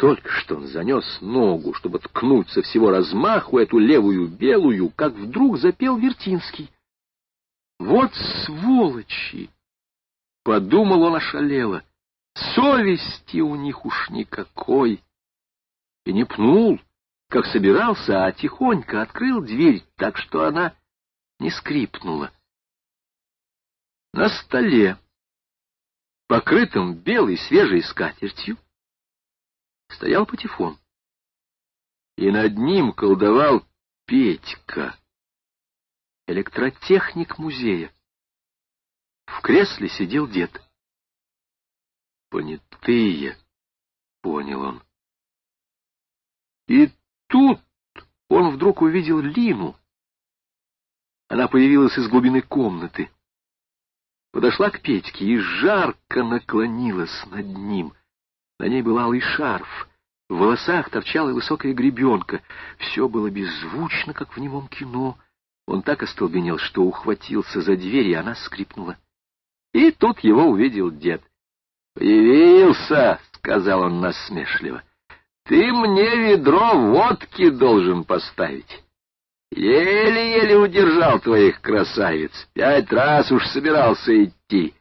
только что он занес ногу, чтобы ткнуть со всего размаху эту левую белую, как вдруг запел Вертинский. «Вот сволочи!» — подумал он ошалело. «Совести у них уж никакой!» И не пнул, как собирался, а тихонько открыл дверь, так что она не скрипнула. На столе, покрытом белой свежей скатертью, стоял патефон. И над ним колдовал Петька, электротехник музея. В кресле сидел дед. «Понятые», — понял он. И тут он вдруг увидел Лину. Она появилась из глубины комнаты. Подошла к Петьке и жарко наклонилась над ним — на ней был алый шарф, в волосах торчала высокая гребенка. Все было беззвучно, как в немом кино. Он так остолбенел, что ухватился за дверь, и она скрипнула. И тут его увидел дед. «Появился!» — сказал он насмешливо. «Ты мне ведро водки должен поставить. Еле-еле удержал твоих красавиц. Пять раз уж собирался идти.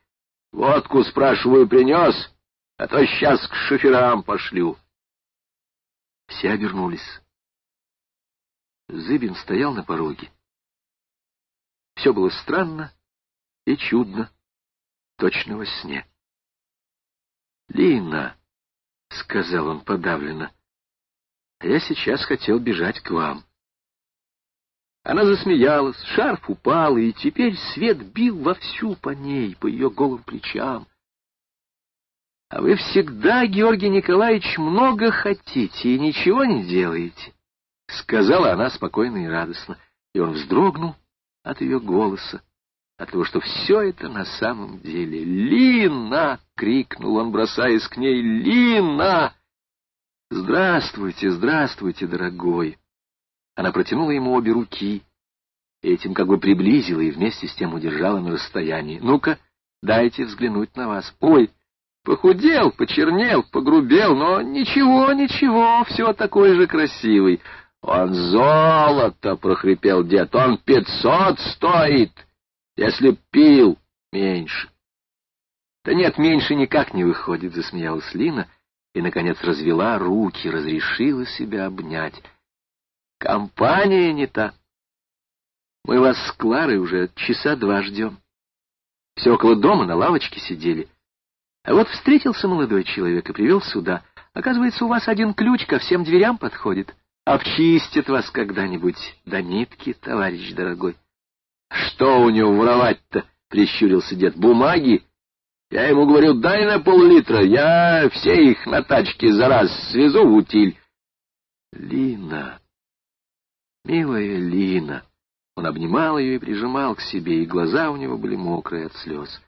Водку, спрашиваю, принес?» а то сейчас к шоферам пошлю. Все обернулись. Зыбин стоял на пороге. Все было странно и чудно, точно во сне. «Лина», — сказал он подавленно, — «я сейчас хотел бежать к вам». Она засмеялась, шарф упал, и теперь свет бил вовсю по ней, по ее голым плечам. — А вы всегда, Георгий Николаевич, много хотите и ничего не делаете, — сказала она спокойно и радостно, и он вздрогнул от ее голоса, от того, что все это на самом деле. «Лина!» — крикнул он, бросаясь к ней. «Лина!» «Здравствуйте, здравствуйте, дорогой!» Она протянула ему обе руки, этим как бы приблизила и вместе с тем удержала на расстоянии. «Ну-ка, дайте взглянуть на вас. Ой!» Похудел, почернел, погрубел, но ничего, ничего, все такой же красивый. Он золото, — прохрипел дед, — он пятьсот стоит, если пил меньше. Да нет, меньше никак не выходит, — засмеялась Лина и, наконец, развела руки, разрешила себя обнять. Компания не та. Мы вас с Кларой уже часа два ждем. Все около дома на лавочке сидели — а вот встретился молодой человек и привел сюда. Оказывается, у вас один ключ ко всем дверям подходит. Обчистит вас когда-нибудь до нитки, товарищ дорогой. — Что у него воровать-то? — прищурился дед. — Бумаги? Я ему говорю, дай на пол-литра, я все их на тачке за раз свезу в утиль. — Лина, милая Лина. Он обнимал ее и прижимал к себе, и глаза у него были мокрые от слез.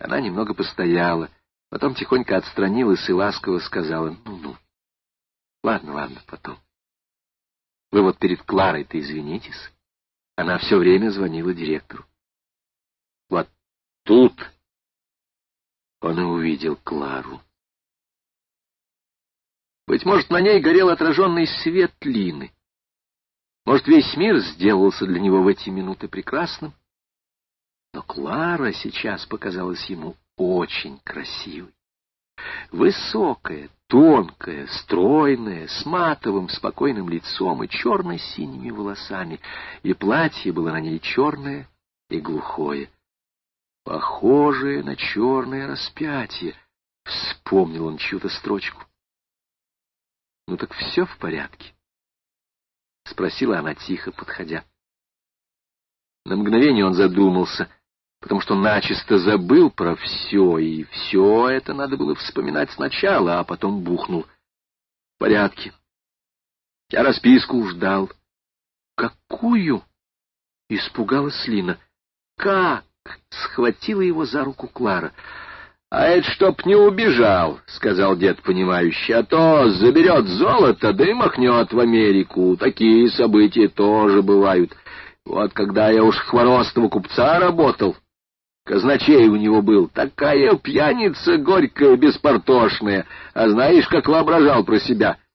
Она немного постояла, потом тихонько отстранилась и ласково сказала, ну-ну, ладно, ладно, потом. Вы вот перед Кларой-то извинитесь. Она все время звонила директору. Вот тут он и увидел Клару. Быть может, на ней горел отраженный свет Лины. Может, весь мир сделался для него в эти минуты прекрасным. Но Клара сейчас показалась ему очень красивой. Высокая, тонкая, стройная, с матовым спокойным лицом и черно-синими волосами, и платье было на ней черное и глухое. Похожее на черное распятие, вспомнил он чью-то строчку. — Ну так все в порядке? — спросила она тихо, подходя. На мгновение он задумался — потому что начисто забыл про все, и все это надо было вспоминать сначала, а потом бухнул. В порядке. Я расписку ждал. Какую? Испугалась Лина. Как? Схватила его за руку Клара. «А это чтоб не убежал», — сказал дед понимающий, — «а то заберет золото, да и махнет в Америку. Такие события тоже бывают. Вот когда я уж Хворостова купца работал, Казначей у него был, такая пьяница горькая, беспортошная, а знаешь, как воображал про себя —